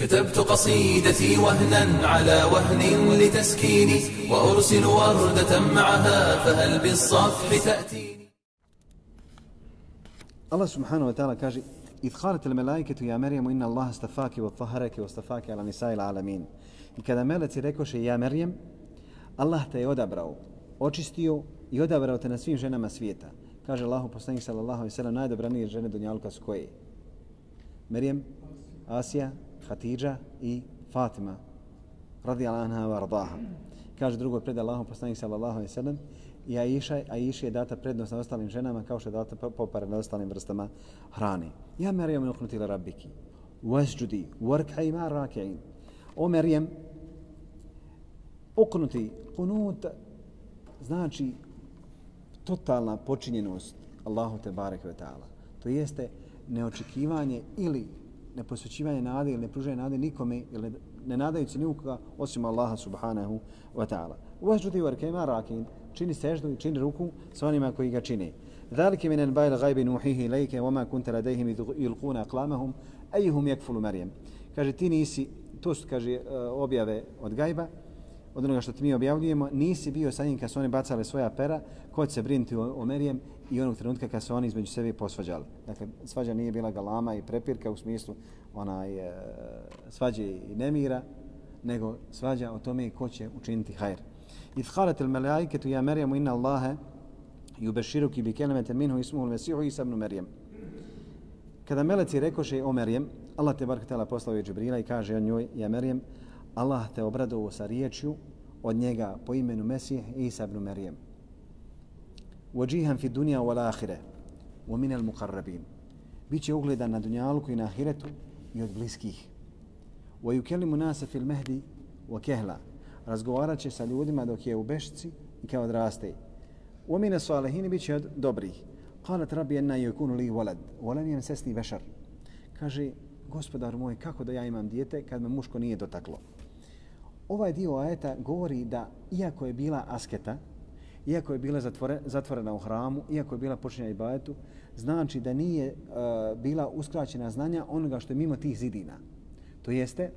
كتبت قصيدتي وهنا على وهن لتسكيني وأرسل وردة معها فهل بالصفح تأتيني الله سبحانه وتعالى كاجي إذ قالت الملائكة يا مريم إن الله استفاك وطهرك واستفاك على نساء العالمين I kada meleci rekoše ja Merjem, Allah te je odabrao, očistio i odabrao te na svim ženama svijeta. Kaže Allahu poslanik sallallahu alejhi ve sellem najdobranije žene dunjaluka su koje? Merjem, Asija, Hatidža i Fatima radijallahu anha wa ardaha. Kaže drugo pred Allahom poslanik sallallahu alaihi sallam sellem i Aisha, Aisha je data prednost na ostalim ženama kao što je data popara na ostalim vrstama hrane. Ja Merjem uknuti la rabbiki wasjudi wark'i ma raki'in. O Merjem, uknuti, kunut, znači totalna počinjenost Allahu te barek ve ta'ala. To jeste neočekivanje ili neposvećivanje nade ili nepružanje nade nikome ili ne nadajući nikoga osim Allaha subhanahu wa ta'ala. Uvažuti u arkema rakin, čini seždu i čini ruku s onima koji ga čine. Zalike min en bajl gajbi nuhihi lejke wa ma kunta ladejhim yulquna ilkuna ayhum yakfulu jekfulu marijem. Kaže, ti nisi, to su, kaže, e, objave od gajba, od onoga što ti mi objavljujemo, nisi bio sa njim kad su oni bacali svoja pera, ko će se brinuti o, o Merijem, i onog trenutka kad su oni između sebe posvađali. Dakle, svađa nije bila galama i prepirka u smislu onaj, e, svađe i nemira, nego svađa o tome ko će učiniti hajr. I thalat il melaiketu ja Merjamu inna Allahe i u bi kelemete minhu ismuhu mesihu isa ibn Merjem. Kada meleci rekoše o Merjem, Allah te barka tela poslao je Džibrila i kaže o njoj, ja Merjem, Allah te obradovao sa riječju od njega po imenu Mesih Isa ibn Merjem وَجِيهًا فِي الدُّنْيَا wal وَمِنَ الْمُقَرَّبِينَ. Biće ugledan na dunjalku i na ahiretu i od bliskih. وَيُكَلِمُ نَاسَ فِي الْمَهْدِ وَكَهْلَا. Razgovarat će sa ljudima dok je u bešci i kao odraste. وَمِنَ min biće od dobrih. قَالَتْ rabbi أَنَّا يَكُونُ لِي وَلَدْ wa lam بَشَرْ. Kaže gospodar moj kako da ja imam dijete kad me muško nije dotaklo ovaj dio ajeta govori da iako je bila asketa, iako je bila zatvore, zatvorena u hramu, iako je bila počinja i bajetu, znači da nije uh, bila uskraćena znanja onoga što je mimo tih zidina. To jeste,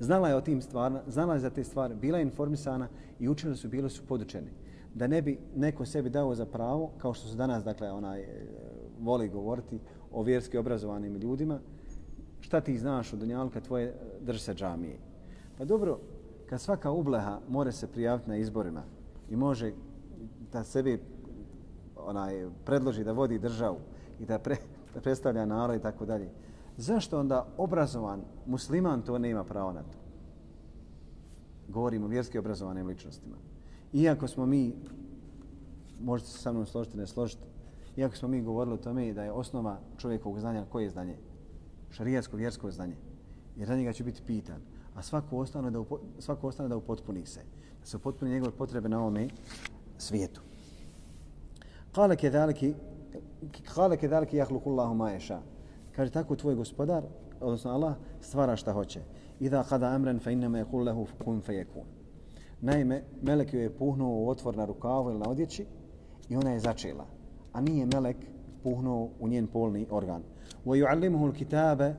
znala je o tim stvarima, znala je za te stvari, bila je informisana i učili su, bili su podučeni. Da ne bi neko sebi dao za pravo, kao što su danas, dakle, onaj, e, voli govoriti o vjerski obrazovanim ljudima, šta ti znaš od Dunjalka tvoje e, drže džamije. Pa dobro, kad svaka ubleha more se prijaviti na izborima i može da sebi onaj predloži da vodi državu i da, pre, da predstavlja narod i tako dalje, zašto onda obrazovan musliman to nema pravo na to? Govorimo o vjerski obrazovanim ličnostima. Iako smo mi, možete se sa mnom složiti, ne složiti, iako smo mi govorili o tome da je osnova čovjekovog znanja, koje je znanje? Šarijatsko vjersko znanje. Jer za njega će biti pitan a svako ostane da upo, svako ostane da upotpuni se su se njegove potrebe na ovome svijetu. Kale kedaliki kale kedaliki yakhluqu Allahu ma yasha kaže tako tvoj gospodar odnosno Allah stvara šta hoće. Idha kada amran fa inma yaqul lahu kun fayakun. Naime melek je puhnuo u otvor na rukavu ili na odjeći i ona je začela a nije melek puhnuo u njen polni organ. Wa yuallimuhu al-kitaba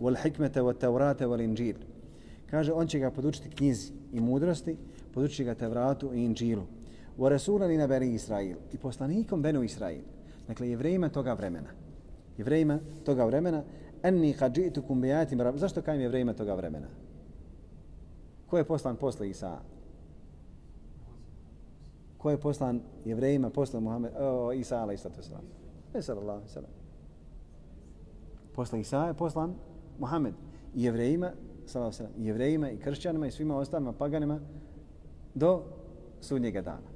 wal hikmete wat-taurata wal-injil Kaže, on će ga podučiti knjizi i mudrosti, podučiti ga Tevratu i Inđilu. U Resula li na Israil i poslanikom Benu Israil. Dakle, jevrejima toga vremena. Jevrejima toga vremena. Enni hađitu kumbijatim rab. Zašto kajem jevrejima toga vremena? Ko je poslan posle Isa? Ko je poslan jevrejima posle Muhammed, o, Isa ala istatu salam? Ne sallallahu sallam. Posle Isa je poslan Muhammed. I jevrejima sallallahu alejhi jevrejima i kršćanima i svima ostalima paganima do sudnjega dana.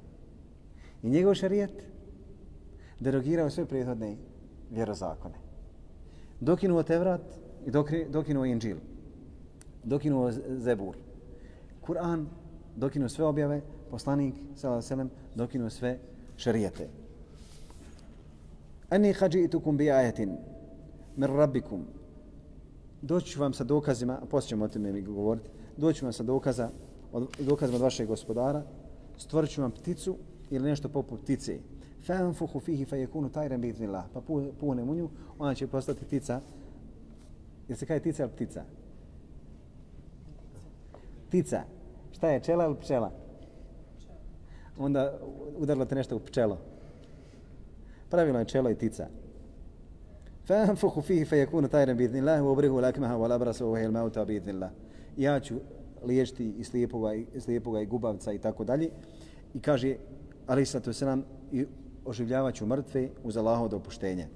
I njegov šerijat derogirao sve prethodne vjerozakone. Dokinuo Tevrat i dokinuo Inđil. Dokinuo Zebur. Kur'an dokinuo sve objave, poslanik sallallahu sallam, dokinuo sve šerijate. Ani khaji'tukum bi ajetin min rabbikum doći vam sa dokazima, a poslije ćemo o tome mi govoriti, doći vam sa dokaza, od, dokazima od vašeg gospodara, stvorit ću vam pticu ili nešto poput ptice. Fanfuhu fihi fa yakunu tayran bi idnillah. Pa puhne u nju, ona će postati ptica. Jel se kaže ptica ili ptica? Tica. Šta je, čela ili pčela? Onda udarilo te nešto u pčelo. Pravilno je čelo i tica. فأنفخ فيه فيكون طائرا بإذن الله وأبره الأكمه والأبرص وهي الموتى بإذن الله. Ja ću liječiti i slijepoga i, slijepoga i gubavca i tako dalje. I kaže, ali sa to nam i oživljavaću mrtve uz Allahovo dopuštenje.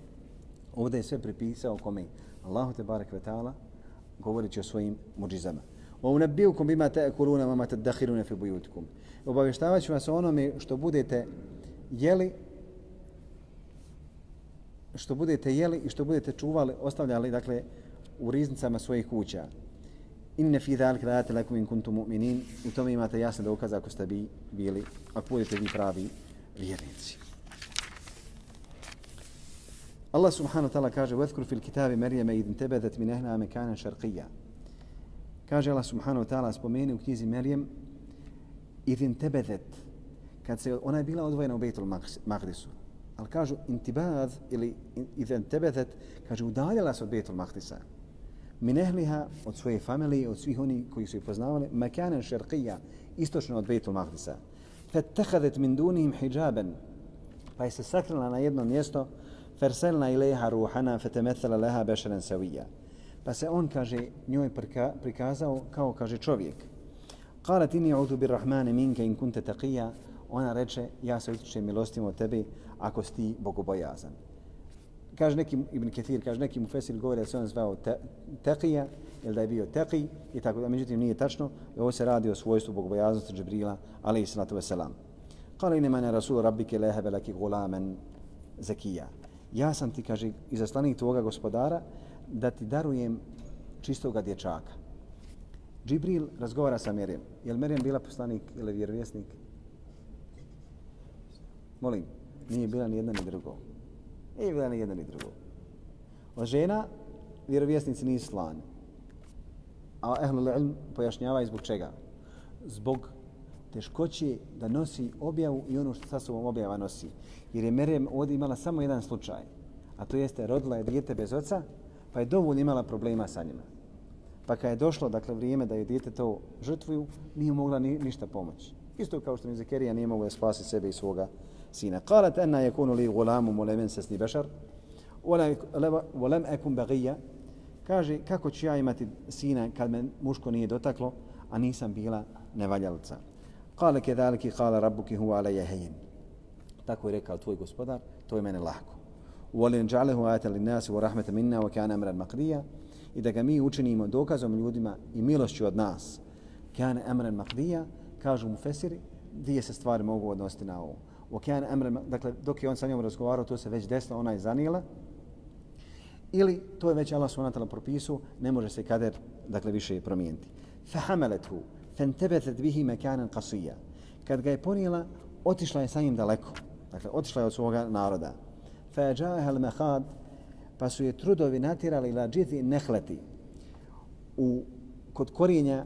Ovdje je sve pripisao kome Allahu te barek vetala govoreći o svojim muđizama. Wa unabbiukum bima ta'kuluna wa ma tadakhiruna fi buyutikum. Obavještavaću vas o onome što budete jeli što budete jeli i što budete čuvali, ostavljali dakle u riznicama svojih kuća Inne fi zalika ayati lakum in kuntum mu'minin. U tome imate jasne dokaze ako ste bi bili, ako budete vi pravi vjernici. Allah subhanahu wa ta'ala kaže وَذْكُرْ فِي الْكِتَابِ مَرْيَمَ إِذْ انْتَبَذَتْ مِنْ أَهْلَهَا مَكَانًا شَرْقِيًّا Kaže Allah subhanahu wa ta'ala spomeni u knjizi Merijem إِذْ انْتَبَذَتْ kad se ona je bila odvojena u Bejtul Magdisu. Ali kažu intibad ili إِذْ انْتَبَذَتْ kaže udaljala se od Bejtul Magdisa. min ehliha od svoje familije, od svih oni koji su ih poznavali, makanen šerqija, istočno od Bejtul Mahdisa. Fettehadet min dunihim hijjaben, pa je se sakrila na jedno mjesto, ferselna ileha ruhana, fetemethala leha bešaren savija. Pa se on, kaže, njoj prika, prikazao kao, kaže, čovjek. Kala tini udu bir rahmane minke in kunte taqija, ona reče, ja se utječem milostim od tebi, ako si ti bogobojazan. Kaže neki, Ibn Ketir, kaže neki Mufesir govori da se on zvao te, taqija, ili da je bio taqi, i tako da, međutim, nije tačno. I ovo se radi o svojstvu bogobojaznosti Džibrila, ali i sallatu wasalam. Kala inima ne rasul rabbike lehebe laki gulamen zekija. ja sam ti, kaže, izaslanik tvoga gospodara, da ti darujem čistoga dječaka. Džibril razgovara sa Merijem. Je li Merijem bila poslanik ili vjerovjesnik? Molim, nije bila ni jedna ni drugo. Nije bila ni jedna ni drugo. Od žena vjerovjesnici nisu slani. A Ehlul Ilm pojašnjava zbog čega? Zbog teškoće da nosi objavu i ono što sa sobom objava nosi. Jer je Merem ovdje imala samo jedan slučaj, a to jeste rodila je dijete bez oca, pa je dovoljno imala problema sa njima. Pa kada je došlo dakle, vrijeme da je dijete to žrtvuju, nije mogla ni, ništa pomoći. Isto kao što mi Zekerija nije mogla spasiti sebe i svoga سينا. قالت أن يكون لي غلام ولم ينسسني بشر ولم أكن بغية. كاجي كاكو تشيا يمت سينا كالمن مشكو نية دوتاكلو أنيسا بيلا نواجلتسا قال كذلك قال ربك هو علي هين. تاكو ريكا توي غسبدار توي من اللحكو. ولن جعله آيات للناس ورحمة منا وكان أمر المقرية إذا كمي أجنيم دوكازو من يودما إميلوش جود ناس كان أمر المقرية كاجو مفسر دي ستفار موغو ودنستنا وكان امر dakle, dok je on sa njom razgovarao, to se već desilo, ona je zanijela. Ili to je već Allah subhanahu propisu, ne može se kader, dakle, više promijeniti. Fahamalethu, fantabathat bihi mekanan qasiya Kad ga je ponijela, otišla je sa njim daleko. Dakle, otišla je od svoga naroda. Fajajaha al-mahad, pa su je trudovi natirali la džithi nehleti u, kod korijenja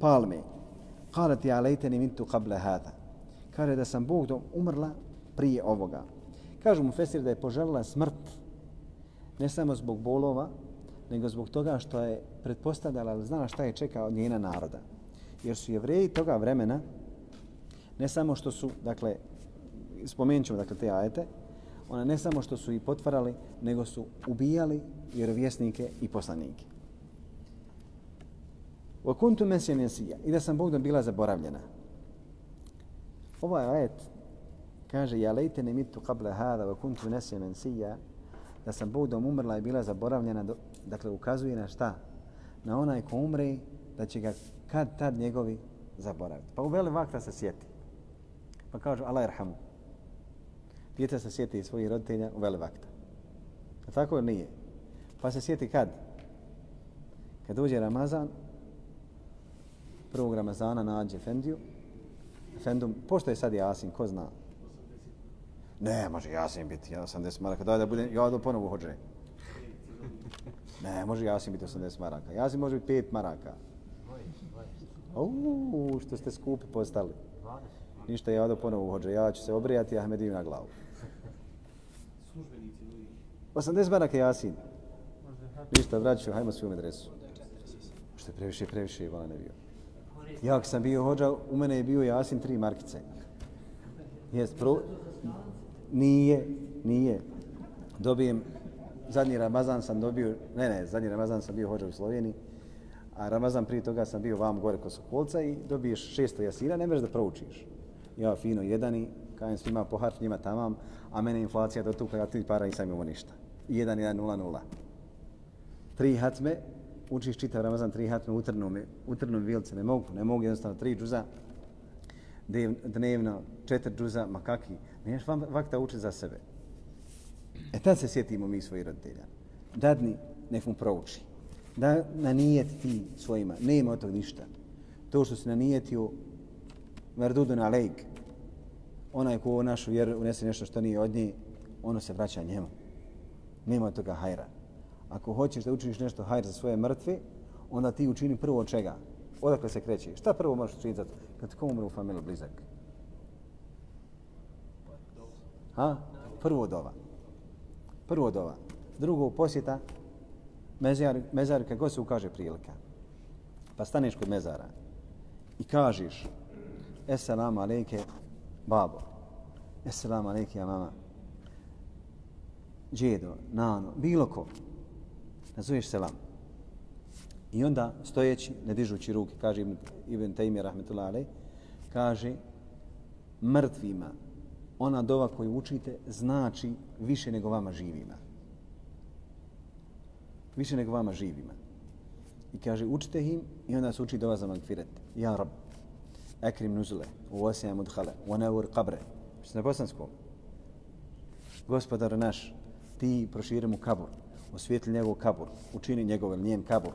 palme. Kalati alejteni mintu qabla hada. Kaže da sam Bog umrla prije ovoga. Kažu mu Fesir da je poželila smrt ne samo zbog bolova, nego zbog toga što je pretpostavljala, ali znala šta je čekao od njena naroda. Jer su jevreji toga vremena, ne samo što su, dakle, spomenut ćemo dakle, te ajete, ona ne samo što su i potvarali, nego su ubijali vjerovjesnike i poslanike. Wa kuntu mesija nesija. I da sam Bogdom bila zaboravljena. Ovaj ajet kaže ja lejte ne mitu qabla hada wa kuntu nesija nesija da sam budom umrla i bila zaboravljena dakle ukazuje na šta? Na onaj ko umre da će ga kad tad njegovi zaboraviti. Pa u veli vakta se sjeti. Pa kažu Allah irhamu. Djeca se sjeti svojih roditelja u vele vakta. A tako nije. Pa se sjeti kad? Kad uđe Ramazan, prvog Ramazana nađe Fendiju. Fendum, pošto je sad Jasin, ko zna? Ne, može Jasin biti 80 maraka. Daj da budem, ja do ponovo hođe. Ne, može Jasin biti 80 maraka. Jasin može biti 5 maraka. Uuu, što ste skupi postali. Ništa, ja do ponovo hođe. Ja ću se obrijati Ahmediju na glavu. 80 maraka Jasin. Ništa, vraću, hajmo svi u medresu. Što je previše, previše, Ivana ne bio. Ja kad sam bio hođa, u mene je bio Jasin tri markice. Jes, pro... Nije, nije. Dobijem, zadnji Ramazan sam dobio, ne, ne, zadnji Ramazan sam bio hođa u Sloveniji, a Ramazan prije toga sam bio vam gore kod Sokolca i dobiješ 600 jasina, ne možeš da proučiš. Ja fino jedan i kajem svima po harf njima tamam, a mene inflacija dotukla, ja ti para nisam imao ništa. 1, 1, 0, 0. Tri hatme, učiš čitav Ramazan, tri hatme, utrnu me, utrnu mi vilce, ne mogu, ne mogu jednostavno tri džuza, dnevno, četiri džuza, ma kaki, nemaš vam vakta učiti za sebe. E tad se sjetimo mi svoji roditelja. Dadni, nek mu prouči. Da na nijet ti svojima, nema od tog ništa. To što si na nijetio, verdudu na lejk, onaj ko u našu vjeru unese nešto što nije od nje, ono se vraća njemu. Nema od toga hajra. Ako hoćeš da učiniš nešto hajr za svoje mrtve, onda ti učini prvo od čega? Odakle se kreće? Šta prvo možeš učiniti za to? Kad ti umre u familiju blizak? Ha? Prvo od ova. Prvo od ova. Drugo posjeta mezar, mezar kako se ukaže prilika. Pa staneš kod mezara i kažeš Esselamu alejke babo. Esselamu alejke ja mama. Džedo, nano, bilo ko. Nazoveš selam. I onda stojeći, ne dižući ruke, kaže Ibn, Ibn Taymi rahmetullahi alej, kaže mrtvima ona dova koju učite znači više nego vama živima. Više nego vama živima. I kaže učite im i onda se uči dova za magfiret. Ja rab, ekrim nuzule, uvosijam udhale, unevur kabre. Što na bosanskom? Gospodar naš, ti proširi mu kabur, osvijetli njegov kabur, učini njegov njen kabur,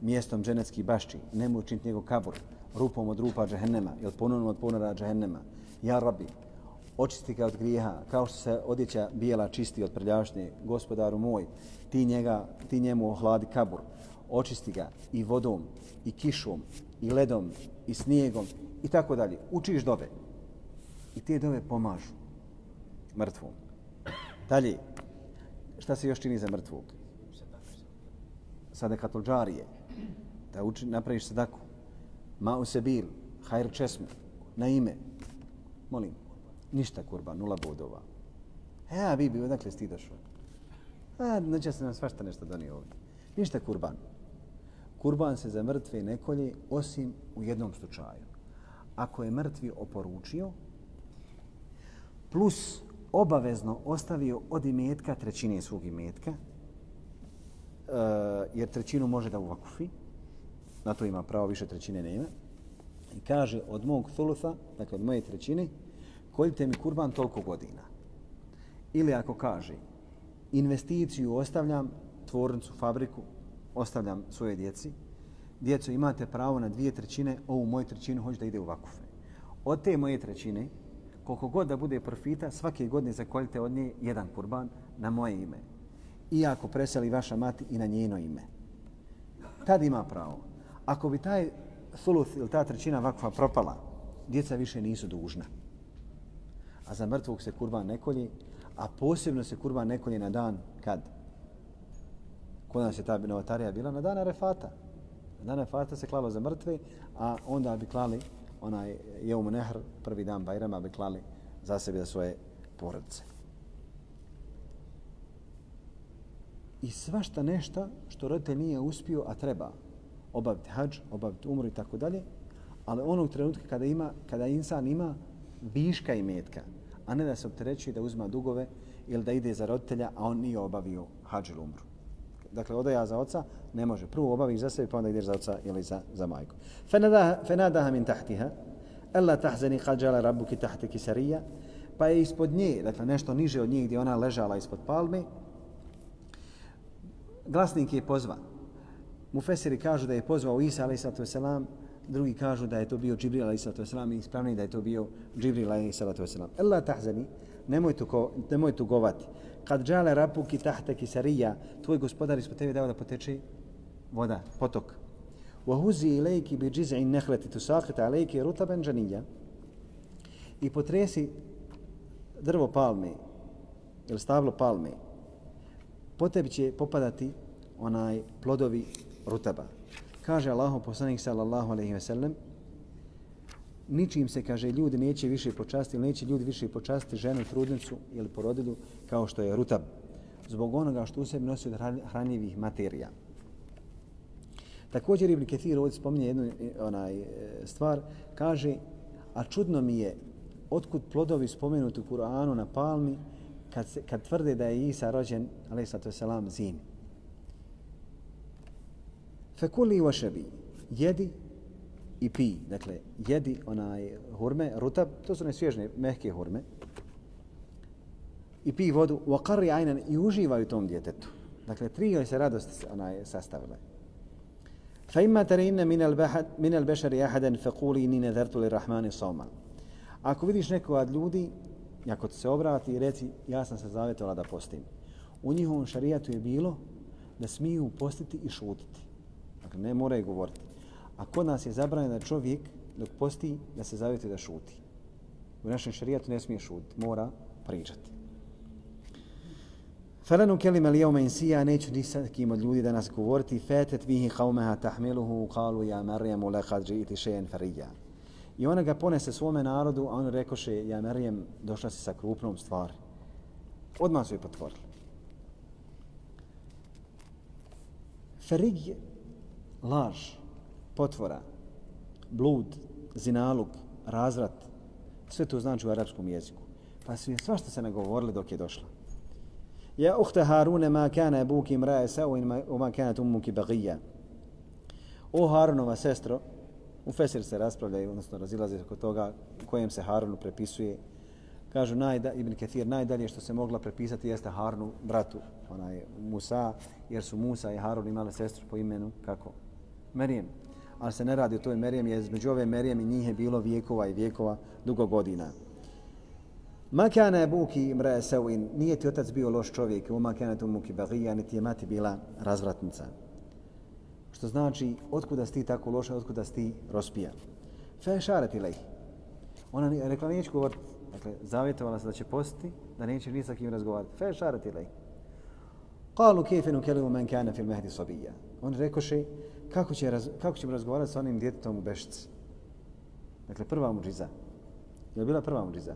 mjestom dženecki bašči, nemoj učiniti njegov kabur, rupom od rupa džahennema, ili ponunom od ponora džahennema. Ja rabi, očisti ga od grijeha, kao što se odjeća bijela čisti od prljašnje, gospodaru moj, ti, njega, ti njemu ohladi kabur, očisti ga i vodom, i kišom, i ledom, i snijegom, i tako dalje. Učiš dove. I te dove pomažu mrtvom. Dalje, šta se još čini za mrtvog? Sadekatul džarije. Da uči, napraviš sadaku. Ma u sebil, hajr česmu, na ime. Molim, ništa kurban, nula bodova. E, a Bibi, odakle si ti došao? A, neće se nam svašta nešto donio ovdje. Ništa kurban. Kurban se za mrtve ne kolje, osim u jednom slučaju. Ako je mrtvi oporučio, plus obavezno ostavio od imetka trećine svog imetka, uh, jer trećinu može da uvakufi, na to ima pravo, više trećine nema, i kaže od mog thulufa, dakle od moje trećine, koljite mi kurban toliko godina. Ili ako kaže, investiciju ostavljam, tvornicu, fabriku, ostavljam svoje djeci, djeco imate pravo na dvije trećine, ovu moju trećinu hoće da ide u vakufe. Od te moje trećine, koliko god da bude profita, svake godine zakoljite od nje jedan kurban na moje ime. Iako preseli vaša mati i na njeno ime. Tad ima pravo. Ako bi taj suluth ili ta trećina vakfa propala, djeca više nisu dužna a za mrtvog se kurban ne kolje, a posebno se kurban ne kolje na dan kad? Kod nas je ta novatarija bila na dan Arefata. Na dan Arefata se klalo za mrtve, a onda bi klali onaj Jeum Nehr, prvi dan Bajrama, bi klali za sebe za svoje porodice. I svašta nešto što roditelj nije uspio, a treba obaviti hađ, obaviti umru i tako dalje, ali onog trenutka kada ima, kada insan ima viška i metka, a ne da se opterećuje da uzma dugove ili da ide za roditelja, a on nije obavio hađ ili umru. Dakle, odaja za oca ne može. Prvo obaviš za sebe, pa onda ideš za oca ili za, za majku. Fenadaha min tahtiha, Ella tahzani kad žala rabbuki tahte kisarija, pa je ispod nje, dakle nešto niže od nje gdje ona ležala ispod palme, glasnik je pozvan. Mufesiri kažu da je pozvao Isa, alaih wasalam, drugi kažu da je to bio Džibril alaihi wasalam i ispravni da je to bio Džibril alaihi sallatu wasalam. Allah tahzani, nemoj, tuko, nemoj tugovati. Kad džale rapuki tahtaki kisarija, tvoj gospodar ispod tebe dao da poteče voda, potok. Wa huzi ilajki bi džiz'in nehleti tusakita alejki rutaben džanija. I potresi drvo palme, ili stablo palme, po tebi će popadati onaj plodovi rutaba. Kaže Allahu poslanik sallallahu alejhi ve sellem: ničim se, kaže, ljudi neće više počastiti, neće ljudi više počastiti ženu, trudnicu ili porodilju, kao što je rutab, zbog onoga što u sebi nosi od hranjivih materija. Također Ibn Ketir ovdje spominje jednu onaj, e, stvar, kaže, a čudno mi je otkud plodovi spomenuti u Kur'anu na palmi kad, se, kad tvrde da je Isa rođen, alaih sallatu selam, zimi. Fekuli vašebi, jedi i pi. Dakle, jedi onaj hurme, rutab, to su nesvježne, mehke hurme. I pi vodu, u akarri ajnan i uživaju tom djetetu. Dakle, tri joj se radost onaj, sastavile. Fa imma tarayna min al-bahad min al-bashari ahadan faquli inni nadartu lir-rahmani sawma. Ako vidiš nekoga od ljudi, ako ti se obrati i reci ja sam se zavjetovala da postim. U njihovom šarijatu je bilo da smiju postiti i šutiti. Dakle, ne moraju govoriti. A kod nas je zabranjeno da čovjek dok posti da se zavjeti da šuti. U našem šarijatu ne smije šutiti, mora pričati. Felenu kelime li jevme insija, neću ni sa kim od ljudi danas govoriti, fetet vihi qavmeha tahmiluhu, kalu ja Marijamu lekad žiti šejen farija. I ona ga ponese svome narodu, a on rekoše, ja Marijem, došla si sa krupnom stvari. Odmah su je potvorili. Ferig je laž, potvora, blud, zinaluk, razrat, sve to znači u arapskom jeziku. Pa su je svašta se nagovorili dok je došla. Ja uhte Harune ma kana abuki mrae sa in ma kana tumuki bagija. O Harunova sestro, u Fesir se raspravljaju, odnosno razilaze oko toga kojem se Harunu prepisuje. Kažu najda, Ibn Kathir najdalje što se mogla prepisati jeste Harunu bratu, onaj Musa, jer su Musa i Harun imali sestru po imenu, kako? Merijem. Ali se ne radi o toj Merijem, jer između ove Merijem i njih je bilo vijekova i vijekova dugo godina. Ma kana buki imra sawin, nije ti otac bio loš čovjek, u kana tu muki bagija, niti je mati bila razvratnica. Što znači, otkuda sti tako loša, otkuda sti rospija. Fe šareti lej. Ona nije, rekla, neću govoriti. Dakle, zavjetovala se da će postiti, da neće ni sa kim razgovarati. Fe šareti lej. Kalu kefenu kelimu men kana fil mehdi sobija. On rekoše, kako, će raz, kako ćemo razgovarati sa onim djetetom u bešici? Dakle, prva muđiza. Je bila prva muđiza?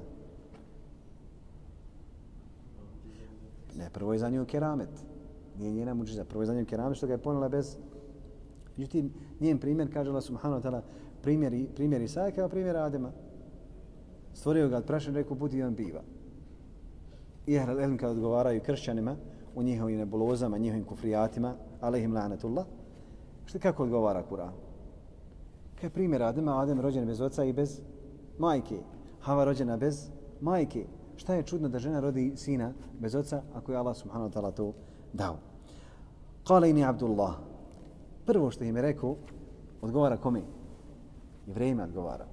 Ne, prvo je za nju keramet. Nije njena muđiza. Prvo je za nju keramet što ga je ponela bez... Međutim, njen primjer, kaže Allah subhanahu wa ta'ala, primjer, primjer Isaja kao primjer Adema. Stvorio ga od prašine, rekao, budi on biva. I Ahl Elm kad odgovaraju kršćanima u njihovim nebulozama, njihovim kufrijatima, alaihim la'natullah, što kako odgovara Kur'an? Kaj primjer Adema, Adem rođen bez oca i bez majke. Hava rođena bez majke. Šta je čudno da žena rodi sina bez oca ako je Allah subhanahu wa ta'ala to dao? Kale ini Abdullah. Prvo što im je rekao, odgovara kome? I vreme odgovara.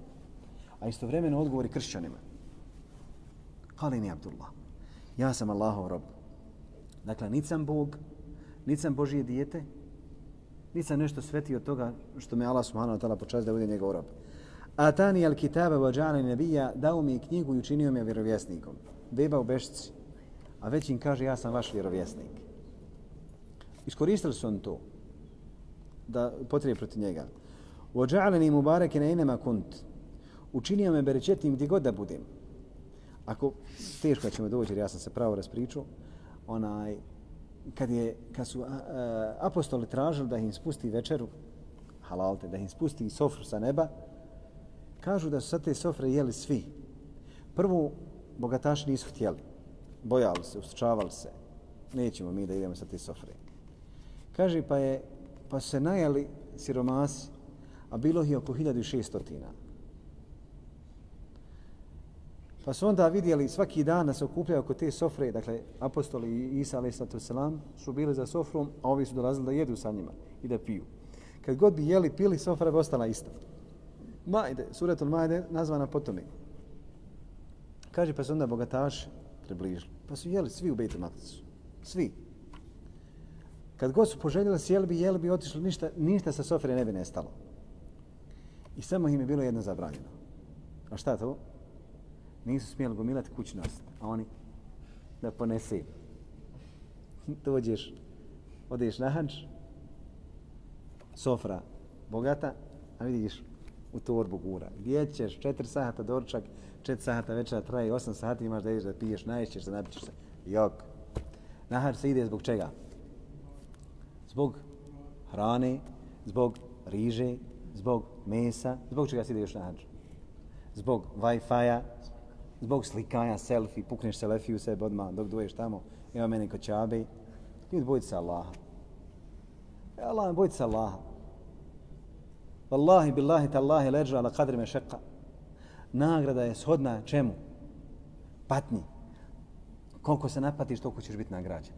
A istovremeno odgovori kršćanima. Kale ini Abdullah. Ja sam Allahov rob. Dakle, nisam sam Bog, nisam sam Božije dijete, Nisam nešto sveti od toga što me Allah subhanahu wa ta'ala počas da bude njegov rob. Atani al kitabe wa ja'ala nebija dao mi knjigu i učinio me vjerovjesnikom. Beba u Bešci. A već im kaže ja sam vaš vjerovjesnik. Iskoristili su on to da potrebe protiv njega. Wa džalani mubareke na inema kunt. Učinio me berečetim gdje god da budem. Ako teško ćemo doći, jer ja sam se pravo raspričao, onaj, kad, je, kad su a, a, apostoli tražili da im spusti večeru, halalte, da im spusti sofru sa neba, Kažu da su sa te sofre jeli svi. Prvo, bogataši nisu htjeli. Bojali se, ustručavali se. Nećemo mi da idemo sa te sofre. Kaže, pa, je, pa su se najeli siromasi, a bilo ih oko 1600. Pa su onda vidjeli svaki dan da se okupljaju oko te sofre, dakle, apostoli i Isa, a.s. su bili za sofrom, a ovi su dolazili da jedu sa njima i da piju. Kad god bi jeli, pili, sofra bi ostala ista. Majde, suratul Majde, nazvana potom. Kaže, pa su onda bogataši približili. Pa su jeli svi u Bejtu Maticu. Svi. Kad god su poželjeli, sjeli bi, jeli bi, otišli, ništa, ništa sa sofre ne bi nestalo. I samo im je bilo jedno zabranjeno. A šta to? Nisu smijeli gomilati kućnost, a oni da ponese. Dođeš, odeš na hanč, sofra bogata, a vidiš u torbu gura. Gdje ćeš 4 sata doručak, 4 sata večera traje, 8 sati imaš da ideš da piješ, naješćeš da napićeš se. Jok. Na hanč se ide zbog čega? Zbog hrane, zbog riže, zbog mesa, zbog čega se ide još na hanč? Zbog Wi-Fi-a, zbog slikanja, selfie, pukneš selfie u sebe odmah dok doješ tamo, ima mene kod čabe. Ljudi, bojte se Allaha. E, Allah, bojte se Allaha. Wallahi billahi tallahi leđa ala kadri me šeqa. Nagrada je shodna čemu? Patni. Koliko se napatiš, toliko ćeš biti nagrađen.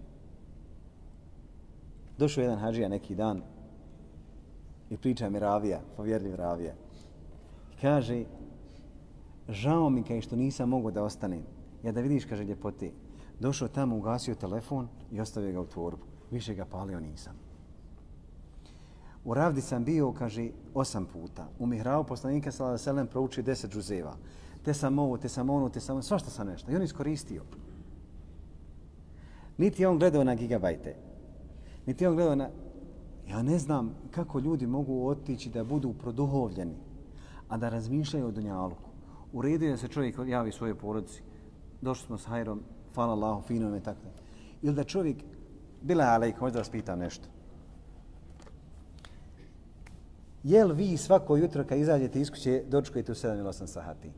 Došao jedan hađija neki dan i priča mi ravija, povjerljiv ravija. I kaže, žao mi kaj što nisam mogao da ostanem. Ja da vidiš, kaže ljepote, došao tamo, ugasio telefon i ostavio ga u tvorbu. Više ga palio nisam. U Ravdi sam bio, kaže, osam puta. U Mihravu poslanika Salada Selem proučio deset džuzeva. Te sam ovo, te sam ono, te sam ono, svašta sam nešto. I on iskoristio. Niti on gledao na gigabajte. Niti on gledao na... Ja ne znam kako ljudi mogu otići da budu produhovljeni, a da razmišljaju o Dunjaluku. U redu je da se čovjek javi svoje porodici. Došli smo s hajrom, hvala Allahu, fino me tako. Ili da čovjek, bila je alejka, možda vas pitam nešto. Jel vi svako jutro kad izađete iz kuće dočekujete u 7 ili 8 sati?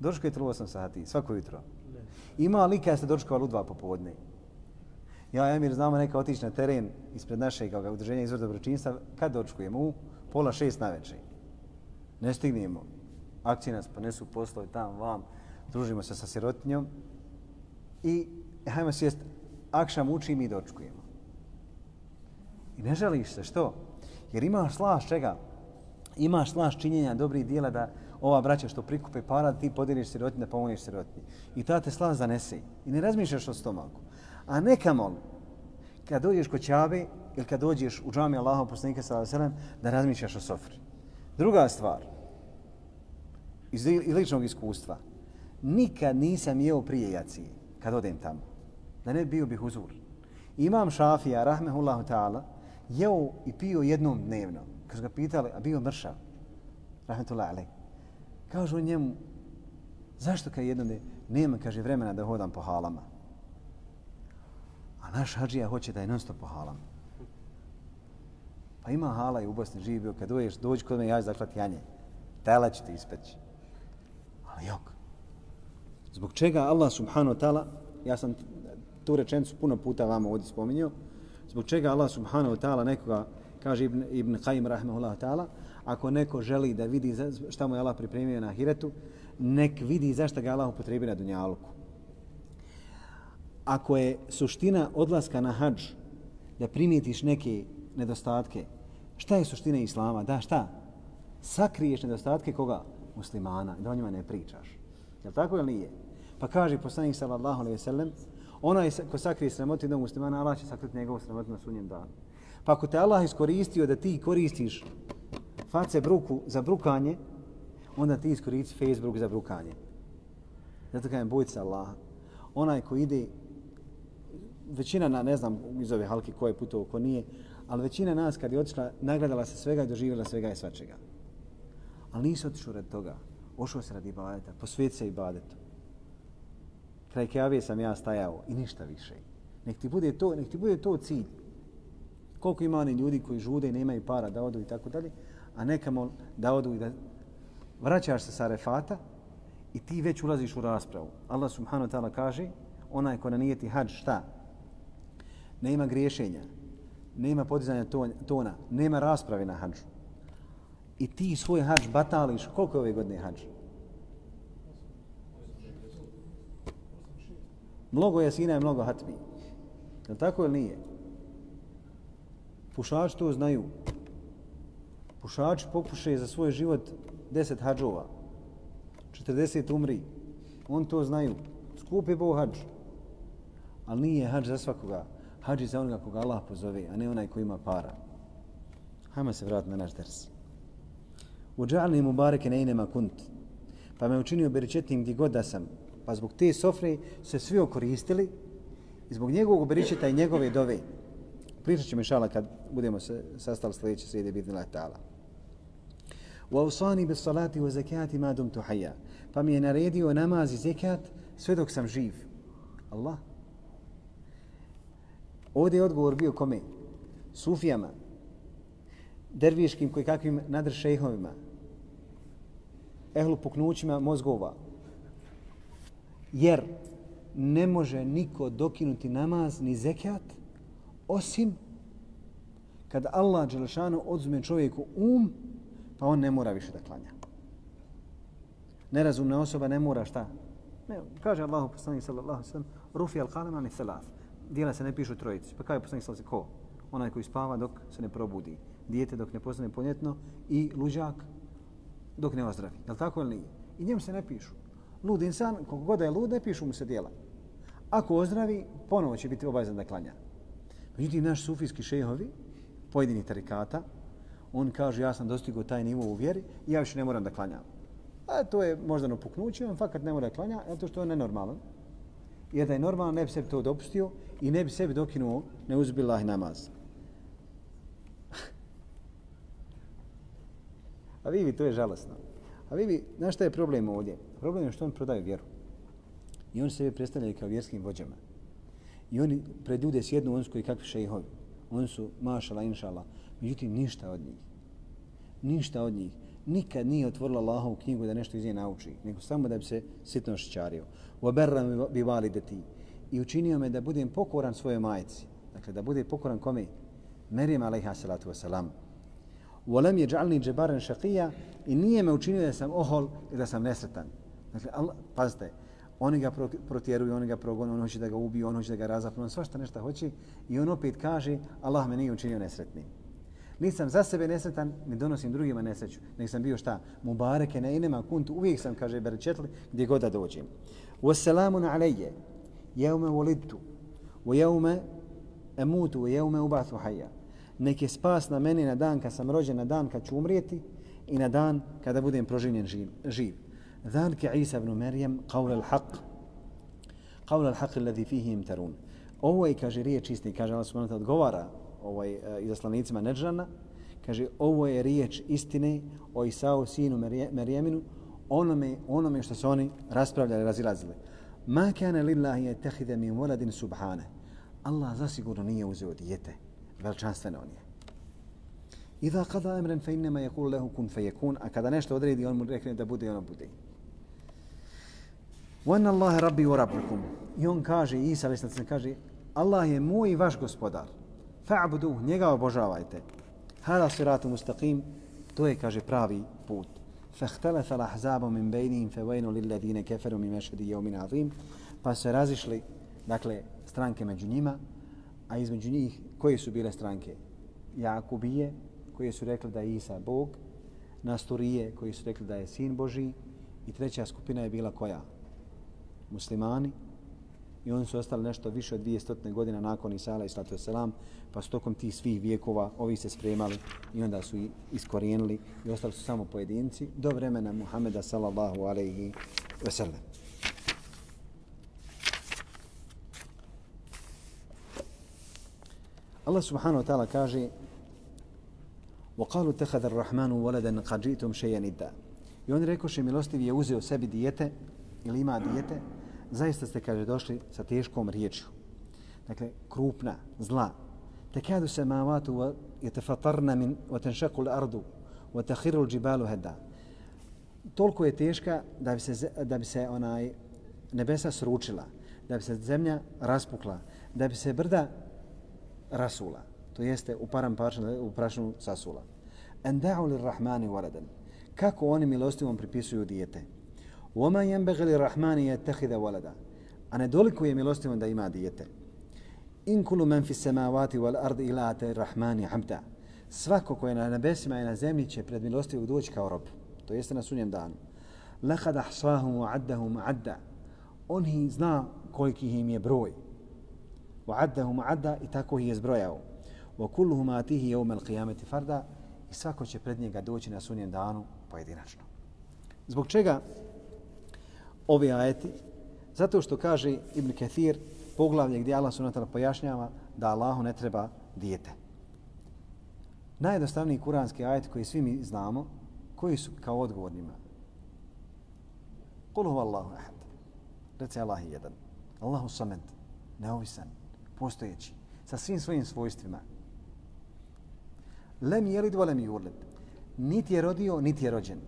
Dočekujete u 8 sati, svako jutro? Ima li kada ste dočekovali u dva popodne? Ja i Emir znamo neka otići na teren ispred našeg udruženja izvor dobročinstva. Kad dočekujemo? U pola šest na večer. Ne stignemo. Akcije nas ponesu poslove tam, vam. Družimo se sa sirotinjom. I hajmo sjest, akšam uči i mi dočekujemo. I ne želiš se, što? Jer imaš slaš čega? Imaš slaš činjenja dobrih dijela da ova braća što prikupe para, ti podijeliš da pomoniš sirotinje. I ta te slaš zanese. I ne razmišljaš o stomaku. A neka mol, kad dođeš kod Čabe ili kad dođeš u džami Allaha poslanika sallallahu alejhi da razmišljaš o sofri. Druga stvar iz ličnog iskustva. Nikad nisam jeo prije jacije kad odem tamo. Da ne bio bih uzur. Imam Šafija, rahmehullahu ta'ala, jeo i pio jednom dnevno. Kad su ga pitali, a bio mršav, rahmetullahi alaih. Kažu njemu, zašto kad jednom dnevno, nema, kaže, vremena da hodam po halama. A naš hađija hoće da je non stop po halama. Pa ima hala i u Bosni živio, kad doješ, dođi kod me, ja ću zaklati janje. Tela ću ti ispeći. Ali jok. Zbog čega Allah subhanahu wa ta'ala, ja sam tu rečenicu puno puta vama ovdje spominjao, zbog čega Allah subhanahu wa ta'ala nekoga, kaže Ibn, Ibn Qaim rahmehullah ta'ala, ako neko želi da vidi šta mu je Allah pripremio na hiretu, nek vidi zašto ga Allah upotrebi na dunjaluku. Ako je suština odlaska na hađ da primijetiš neke nedostatke, šta je suština Islama? Da, šta? Sakriješ nedostatke koga? Muslimana, da o njima ne pričaš. Je li tako ili nije? Pa kaže poslanik sallallahu alaihi wa sallam, onaj ko sakrije sramotu jednog muslimana, Allah će sakriti njegovu sramotu na sunjem danu. Pa ako te Allah iskoristio da ti koristiš face bruku za brukanje, onda ti iskoristi Facebook za brukanje. Zato kažem, bojte se Allah. Onaj ko ide, većina, na, ne znam iz ove halke ko je putovo, ko nije, ali većina nas kad je otišla, nagradala se svega i doživjela svega i svačega. Ali nisi otišao radi toga. Ošao se radi ibadeta, posvijeti se ibadetu kraj Kjavije sam ja stajao i ništa više. Nek ti bude to, nek ti bude to cilj. Koliko ima oni ljudi koji žude i nemaju para da odu i tako dalje, a nekamo da odu i da vraćaš se sa refata i ti već ulaziš u raspravu. Allah subhanahu wa ta'ala kaže, onaj ko nanijeti hađ, šta? Nema griješenja, nema podizanja tona, nema rasprave na hađu. I ti svoj hađ batališ, koliko je ove godine hađ? Mnogo jasina i mnogo hatmi. Je tako ili nije? Pušači to znaju. Pušači popuše za svoj život 10 hađova. 40 umri. On to znaju. Skup je bo hađ. Ali nije hađ za svakoga. Hađ je za onoga koga Allah pozove, a ne onaj ko ima para. Hajmo se vratiti na naš ders Uđa'alni mu bareke ne inema kunt. Pa me učinio beričetnim gdje god da sam. Pa zbog te sofre se svi okoristili i zbog njegovog beričeta i njegove dove. Pričat ćemo išala kad budemo se sastali sljedeće srede bitne letala. وَاُصَانِ بِالصَّلَاتِ وَزَكَاتِ مَا دُمْتُ حَيَّا Pa mi je naredio namaz i zekat sve dok sam živ. Allah. Ovdje je odgovor bio kome? Sufijama, derviškim koji kakvim nadr šejhovima, ehlu puknućima mozgova. Jer ne može niko dokinuti namaz ni zekat osim kad Allah Đelešanu odzme čovjeku um, pa on ne mora više da klanja. Nerazumna osoba ne mora šta? Ne, kaže Allahu poslanik sallallahu sallam, rufi al-qalam ni thalath. Djela se ne pišu trojici. Pa kaže poslanik sallallahu ko? Onaj koji spava dok se ne probudi. Dijete dok ne postane ponjetno i luđak dok ne ozdravi. Je li tako ili nije? I njemu se ne pišu. Lud insan, koliko god je lud, ne pišu mu se dijela. Ako ozdravi, ponovo će biti obavezan da klanja. Međutim, naš sufijski šehovi, pojedini tarikata, on kaže ja sam dostigao taj nivo u vjeri i ja više ne moram da klanjam. A to je možda napuknuće, on fakat ne mora da klanja, zato što je nenormalan. Jer da je normalan, ne bi sebi to dopustio i ne bi sebi dokinuo neuzbilah namaz. A Vivi, to je žalostno. A Vivi, znaš šta je problem ovdje? Problem je što on prodaje vjeru. I oni sebe predstavljaju kao vjerskim vođama. I oni pred ljude sjednu, oni su koji kakvi šejhovi. Oni su mašala, inšala. Međutim, ništa od njih. Ništa od njih. Nikad nije otvorila Allahovu knjigu da nešto iz nje nauči, nego samo da bi se sitno šećario. Uberram bi valideti. I učinio me da budem pokoran svojoj majici. Dakle, da bude pokoran kome? Merijem alaiha salatu wasalam. Volem je džalni džebaran i nije me učinio da sam ohol i da sam nesretan. Dakle, Allah, pazite, oni ga protjeruju, oni ga progonu, on hoće da ga ubiju, on hoće da ga razapnu, on svašta nešto hoće i on opet kaže Allah me nije učinio nesretnim. Nisam za sebe nesretan, ne donosim drugima nesreću. Nek sam bio šta? Mubareke ne inema kuntu, uvijek sam, kaže Berčetli, gdje god da dođem. Wassalamun alejje, jeume volidtu, wa jeume emutu, wa jeume ubathu hajja nek je spas na meni na dan kad sam rođen, na dan kad ću umrijeti i na dan kada budem proživljen živ. živ. Zalke Isa ibn Merijem, qawla al-haq, qawla al-haq alladhi fihi im tarun. Ovo je, kaže, riječ istine, kaže Allah subhanahu odgovara ovaj, uh, izaslanicima Neđrana, kaže, ovo je riječ istine o Isao sinu Merijeminu, onome, onome što se oni raspravljali, razilazili. Ma kane lillahi je tehide min voladin subhane. Allah zasigurno nije uzeo dijete veličanstveno on je Iza qada amran fe inma yaqulu lahu kun fayakun a kada nešto odredi on mu rekne da bude ono bude Wa anna Allaha rabbi wa rabbukum. I on kaže, Isa ali se kaže, Allah je moj i vaš gospodar. Fa'budu, njega obožavajte. Hada siratu mustaqim, to je, kaže, pravi put. Fahtalatha lahzabu min bejnihim fe vajnu lilladine keferu mi mešadi yawmin azim. Pa se razišli, dakle, stranke među njima, a između njih, koje su bile stranke? Jakubije, koje su rekli da je Isa Bog, Nasturije, koji su rekli da je sin Boži, i treća skupina je bila koja? muslimani i oni su ostali nešto više od 200 godina nakon Isala i Slatu Selam, pa su tokom tih svih vijekova ovi se spremali i onda su iskorijenili i ostali su samo pojedinci do vremena Muhameda sallallahu alaihi ve Allah subhanahu wa ta'ala kaže وقالوا اتخذ الرحمن ولدا قد جئتم شيئا إدا I on rekoše milostivi je uzeo sebi dijete ili ima dijete zaista ste, kaže, došli sa teškom riječju. Dakle, krupna, zla. Tekadu se mavatu je tefatarna min wa tenšaku ardu wa tehiru džibalu heda. Toliko je teška da bi se, da bi se onaj nebesa sručila, da bi se zemlja raspukla, da bi se brda rasula. To jeste u param u prašnu sasula. Enda'u li rahmani waladan. Kako oni milostivom pripisuju dijete? Oma jembege li rahmani je tehide walada. A nedoliko je milostivom da ima dijete. Inkulu men fi semavati wal ard ilate rahmani hamta. Svako ko je na nebesima i na zemlji će pred milostivom doći kao rob. To jeste na sunjem danu. Lekad ahsahum wa addahum adda. On zna koliki im je broj. وعدهم عدا i tako ih je zbrojao. Wa kulluhum atihi jevme al-qiyameti farda. I svako će pred njega doći na sunjem danu pojedinačno. Zbog čega ove ajeti? Zato što kaže Ibn Kathir poglavlje gdje Allah sunatala pojašnjava da Allahu ne treba dijete. Najjednostavniji kuranski ajet koji svi mi znamo, koji su kao odgovornima? Kul huvallahu ahad. Reci Allah je jedan. Allahu samed, neovisan, postojeći, sa svim svojim svojstvima. Lem jelid volem juled. Niti je rodio, niti je rođen.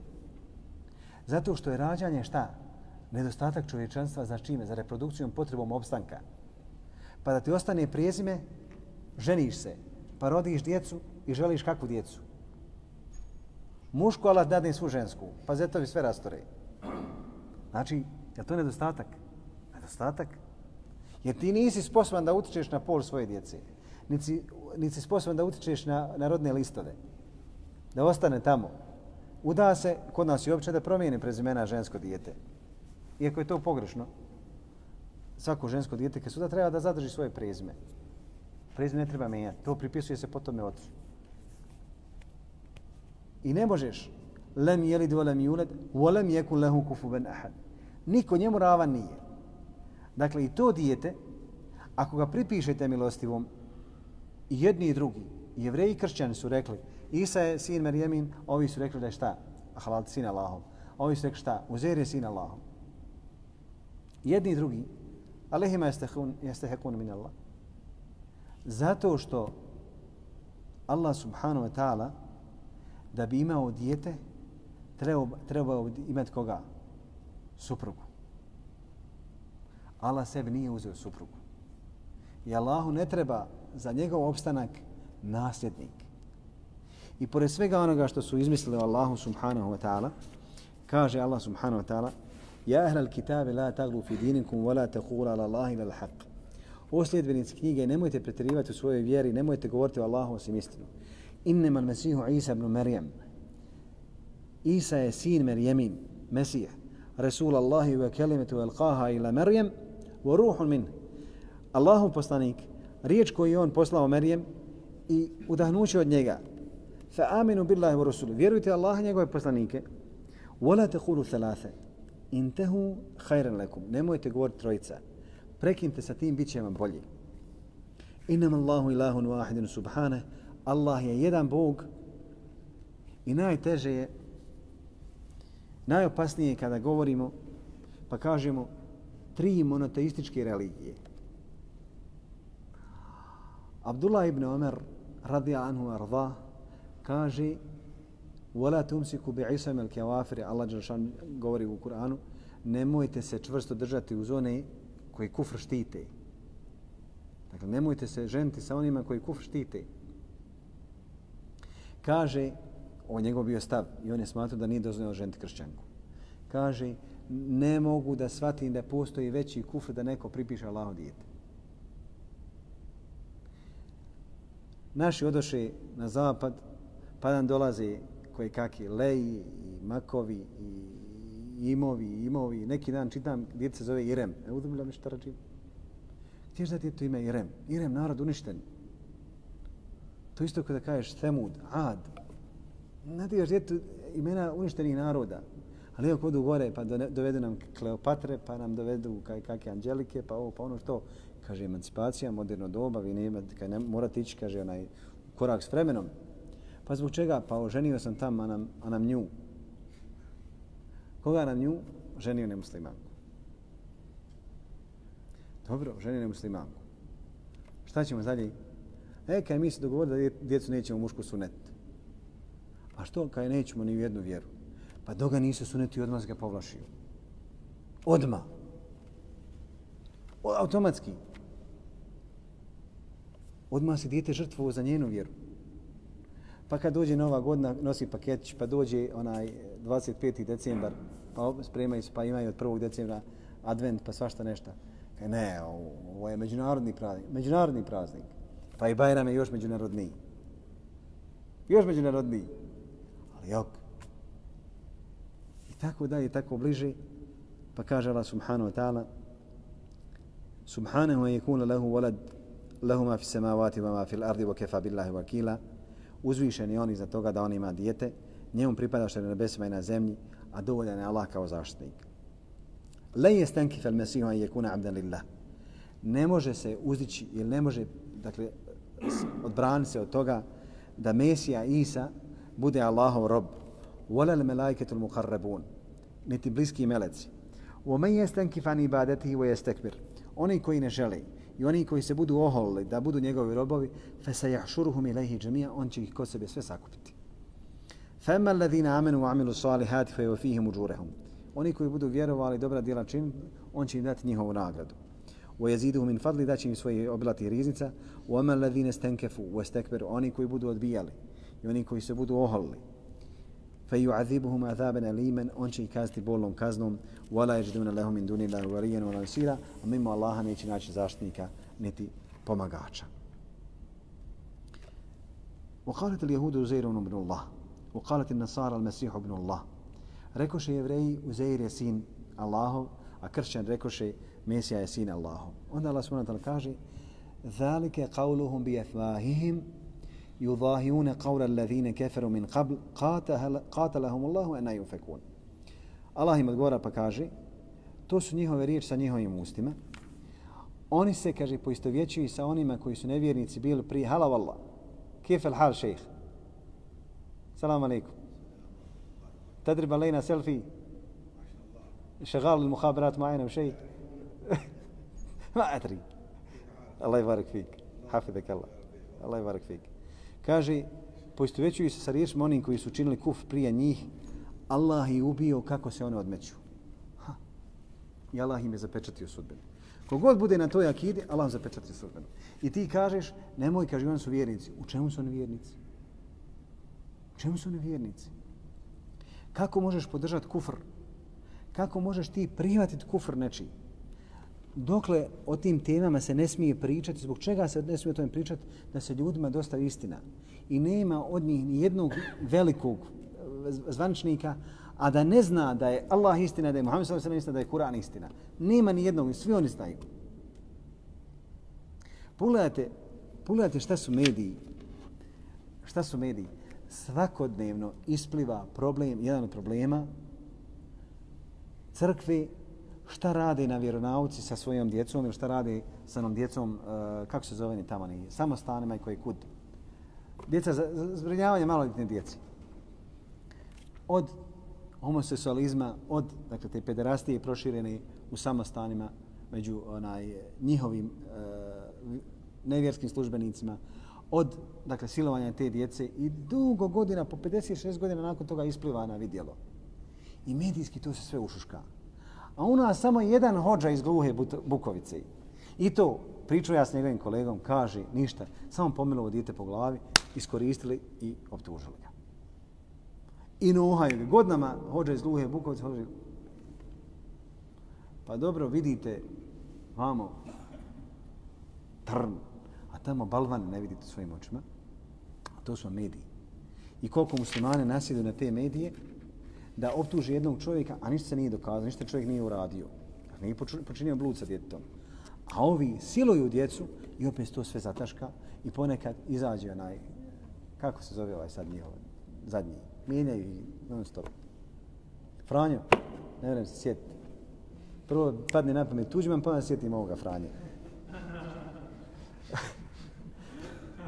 Zato što je rađanje šta? Nedostatak čovječanstva za čime? Za reprodukcijom, potrebom opstanka. Pa da ti ostane prijezime, ženiš se, pa rodiš djecu i želiš kakvu djecu? Mušku, Allah dadne svu žensku, pa zetovi sve rastore. Znači, je to nedostatak? Nedostatak. Jer ti nisi sposoban da utičeš na pol svoje djece. Nisi, nisi sposoban da utičeš na, na rodne listove. Da ostane tamo. Uda se, kod nas je uopće da promijeni prezimena žensko dijete. Iako je to pogrešno. Svako žensko dijete kad suda treba da zadrži svoje prezime. Prezime ne treba menjati. To pripisuje se potom ocu. I ne možeš lem jelid wa lem juled wa lem jekun lehu kufu ben ahad. Niko njemu ravan nije. Dakle, i to dijete, ako ga pripišete milostivom, i jedni i drugi, jevreji i kršćani su rekli, Isa je sin Marijemin, ovi su rekli da je šta? Halal sin Allahom. Ovi su rekli šta? Uzer je sin Allahom. Jedni i drugi, alehima jeste hekun min Allah. Zato što Allah subhanahu wa ta'ala da bi imao dijete treba, treba imati koga? Suprugu. Allah sebi nije uzeo suprugu. I Allahu ne treba za njegov opstanak nasljednik. I pored svega onoga što su izmislili Allahu subhanahu wa ta'ala, kaže Allah subhanahu wa ta'ala Ja ahlal kitabe la taglu fi dinikum wa la taqula ala Allahi lal haq. O sljedbenici knjige, nemojte pretjerivati u svojoj vjeri, nemojte govoriti o Allahu osim istinu. Innema al-Mesihu Isa ibn Marijam. Isa je sin Marijemin, Mesih, Resul Allahi wa kelimetu alqaha ila Marijem, wa ruhun min. Allahu poslanik, riječ koju on poslao Marijem i udahnuće od njega. Fa aminu billahi wa rasulu. Vjerujte Allah njegove poslanike. Wala taqulu thalatha. Intahu khairan lakum. Nemojte govoriti trojica. Prekinite sa tim, bit će vam bolji. Innam Allahu ilahun wahidun subhane. Allah je jedan Bog i najteže je, najopasnije je kada govorimo, pa kažemo, tri monoteističke religije. Abdullah ibn Omer, radija anhu arda, kaže, وَلَا تُمْسِكُ bi الْكَوَافِرِ Allah dželšan govori u Kur'anu nemojte se čvrsto držati u zone koji kufr štite. Dakle, nemojte se ženiti sa onima koji kufr štite. Kaže, ovo njegov bio stav i on je smatrao da nije dozvoljeno ženiti kršćanku. Kaže, ne mogu da shvatim da postoji veći kufr da neko pripiše Allahu dijete. Naši odoše na zapad, pa nam dolaze koji kakvi leji i makovi i imovi i imovi. Neki dan čitam, djeca se zove Irem. Ne udumila mi šta račim. Gdje da djeto ime Irem? Irem, narod uništen. To isto kada kažeš Semud, Ad. Ne ti imena uništenih naroda. Ali evo kodu gore, pa dovedu nam Kleopatre, pa nam dovedu kaj, kakve Anđelike, pa ovo, pa ono što. Kaže, emancipacija, moderno doba, vi nema, kaj ne, morate ići, kaže, onaj korak s vremenom. Pa zbog čega? Pa oženio sam tam, a nam, a nam nju. Koga nam nju? Ženio ne muslimanku. Dobro, ženio ne muslimanku. Šta ćemo dalje? E, kaj mi se dogovorili da djecu nećemo mušku sunet. A što? Kaj nećemo ni u jednu vjeru. Pa doga nisu suneti, odmah se ga povlašio. Odma. O, automatski. Odmah se dijete žrtvovo za njenu vjeru. Pa kad dođe nova godina, nosi paketić, pa dođe onaj 25. decembar, pa spremaju se, pa imaju od 1. decembra advent, pa svašta nešto. Kaj ne, ovo je međunarodni praznik. Međunarodni praznik. Pa i Bajram je još međunarodni. Još međunarodni. Ali jok. ok tako dalje, tako bliže. Pa kaže Allah subhanahu wa ta'ala Subhanahu wa yakuna lahu walad lahu ma fi samawati wa ma fi al-ardi wa kafa billahi wakila. Uzvišen je on iza toga da on ima dijete, njemu pripada što je na nebesima i na zemlji, a dovoljan je Allah kao zaštitnik. La yastankif al masih an yakuna 'abdan lillah. Ne može se uzdići ili ne može dakle odbrani se od toga da Mesija Isa bude Allahov rob. Wala al malaikatu al muqarrabun niti bliski meleci. ومن يستنكف عن عبادته ويستكبر oni koji ne žele i oni koji se budu oholili da budu njegovi robovi فسيحشرهم إليه جميعا on će ih kod sebe sve sakupiti. فَمَا الَّذِينَ آمَنُوا وَعَمِلُوا الصَّالِحَاتِ فَيُوَفِيهِمْ أُجُورَهُمْ Oni koji budu vjerovali dobra djela čin, on će im dati njihovu nagradu. وَيَزِيدُهُ مِنْ فَضْلِ da će im svoje obilati riznica. وَمَا الَّذِينَ اسْتَنْكَفُوا وَاسْتَكْبَرُوا Oni koji budu odbijali i oni koji se budu oholili. فَيُعَذِبُهُمْ عَذَابًا أَلِيمًا On će ih kazati bolnom kaznom. وَلَا يَجْدُونَ لَهُ مِنْ دُونِ اللَّهِ وَلِيًّا وَلَا نَصِيرًا A mimo Allaha neće naći zaštitnika niti pomagača. وقالت اليهود زير بن الله وقالت النصارى المسيح ابن الله rekoše jevreji Uzeir je sin Allahov, a kršćan rekoše Mesija je sin Allahov. Onda Allah subhanahu wa ta'ala kaže ذَلِكَ قَوْلُهُمْ بِيَفْوَاهِهِمْ يُضَاهِيُونَ قَوْلَ الَّذِينَ كَفَرُوا مِنْ قَبْلِ قَاتَلَهُمُ اللَّهُ أَنَا يُفَكُونَ Allah im odgovara pa kaže to su njihove riječi sa njihovim ustima. Oni se, kaže, poistovjećuju sa onima koji su nevjernici bili prije. Hala vallah. كيف الحال شيخ السلام عليكم تدرب علينا سيلفي شغال المخابرات معنا وشيء ما أدري الله يبارك فيك حفظك الله الله يبارك فيك kaže poistovećuju se sa riječima onim koji su činili kuf prije njih Allah je ubio kako se one odmeću ha. i Allah im je zapečatio sudbenu Kogod bude na toj akidi, Allah zapečatio sudbenu. I ti kažeš, nemoj, kaže, oni su vjernici. U čemu su oni vjernici? U čemu su oni vjernici? Kako možeš podržati kufr? Kako možeš ti prihvatiti kufr nečiji? Dokle o tim temama se ne smije pričati, zbog čega se ne smije o tome pričati, da se ljudima dosta istina. I nema od njih ni jednog velikog eh, zvaničnika, a da ne zna da je Allah istina, da je Muhammed sallallahu alejhi ve da je Kur'an istina. Nema ni jednog, svi oni znaju. Pogledajte, pogledajte šta su mediji. Šta su mediji? Svakodnevno ispliva problem, jedan od problema crkve, šta rade na vjeronauci sa svojom djecom ili šta rade sa onom djecom, uh, kako se zove ni tamo, ni samostanima i koji kud. Djeca, zbrinjavanje maloljetne djece. Od homoseksualizma od dakle te pederastije proširene u samostanima među onaj njihovim e, nevjerskim službenicima od dakle silovanja te djece i dugo godina po 56 godina nakon toga ispliva na vidjelo. I medijski to se sve ušuška. A u nas samo jedan hođa iz gluhe Bukovice. I to pričao ja s njegovim kolegom, kaže ništa, samo pomilovo dijete po glavi, iskoristili i optužili ga i nohaju ga. Godnama hođa iz gluhe Bukovice, hođa Pa dobro, vidite, vamo, trn, a tamo balvan ne vidite svojim očima. A to su mediji. I koliko muslimane nasjedu na te medije, da optuži jednog čovjeka, a ništa se nije dokazano, ništa čovjek nije uradio. Nije počinio blud sa djetetom. A ovi siluju djecu i opet to sve zataška i ponekad izađe onaj, kako se zove ovaj sad njihov, zadnji, mijenjaju i non stop. Franjo, ne vjerujem se sjetiti. Prvo padne na pamet Tuđman, pa onda sjetim ovoga Franja.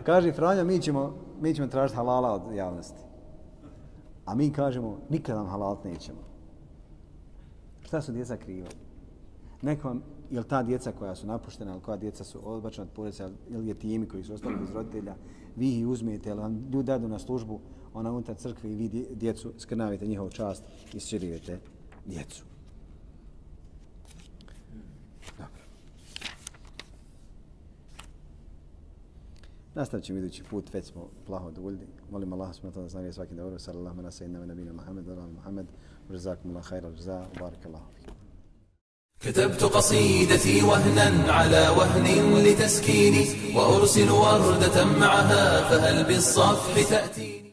Kaže Franjo, mi ćemo, mi ćemo tražiti halala od javnosti. A mi kažemo, nikad nam halal nećemo. Šta su djeca kriva? Neko vam, je ta djeca koja su napuštena, ili koja djeca su odbačena od porodice, ili je tijemi koji su ostali bez roditelja, vi ih uzmijete, ili vam ljudi dadu na službu, ona unutar crkve i vi djecu skrnavite njihov čast i sirivete djecu. Nastavit ćemo idući put, već smo plaho duljni. Molim Allah subhanahu wa ta'ala da svaki dobro. Sallallahu ala sayyidina nabina Muhammed, ala Muhammed, jazakum Allah khairal jaza, barakallahu fikum. كتبت قصيدتي وهنا على وهن لتسكيني وأرسل وردة معها فهل بالصفح تأتي